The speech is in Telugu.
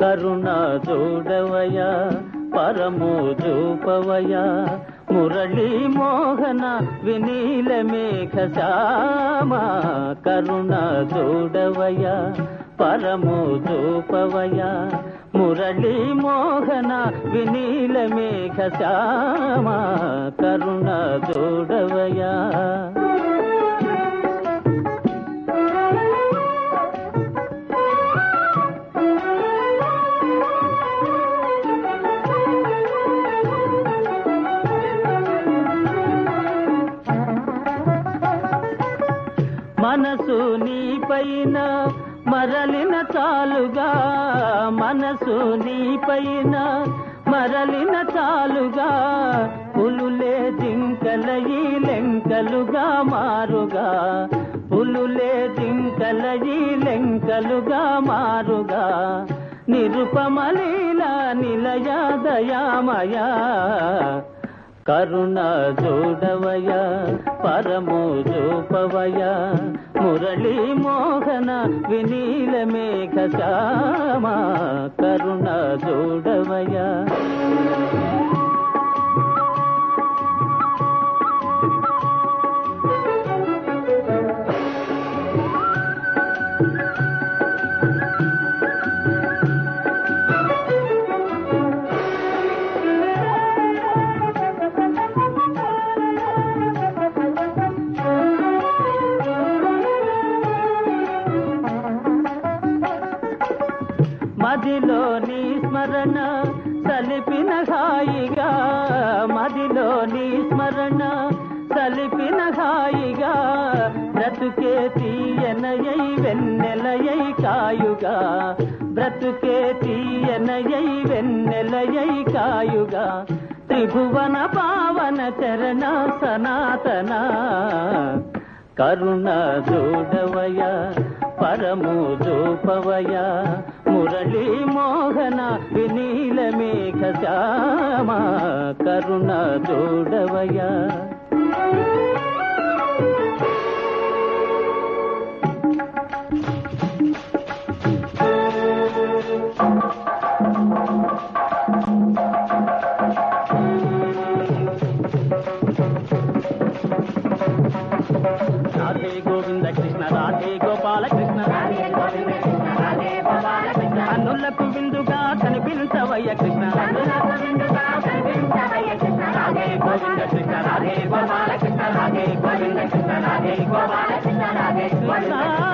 కరుణ చూడవయ పరమో చూపవయా మురళీ మోహన వినీల మేఘ శ్యామ కరుణ చూడవయ పరమో చూపవయా మురళీ మోహన వినీల మేఘ శ్యామ కరుణ చూడవయా మనసు నీ పైన మరలిన చాలుగా. మనసు నీ పైన మరలిన చాలుగా. పులులే జింకలయి లెంకలుగా మారుగా. పులులే జింకలయి లెంకలుగా మారుగా. నిరుపమలీల నిలయ దయామయా. కరుణ జోడవయ పరమో జోపవయా. మురళీ మోహన వినీల మేఘ శ్యామ కరుణ మదిలో నీ స్మరణ సలిపిన హాయిగా మదిలో నీ స్మరణ సలిపిన హాయిగా బ్రతుకే తీయనయై వెన్నెలయై కాయుగా. బ్రతుకే తీయనయై వెన్నెలయై కాయుగా. త్రిభువన పావన చరణ సనాతన. కరుణ చూడవయ పరము చూపవయ మురళీ మోహన వినీల మేఘ శ్యామ కరుణ చూడవయా What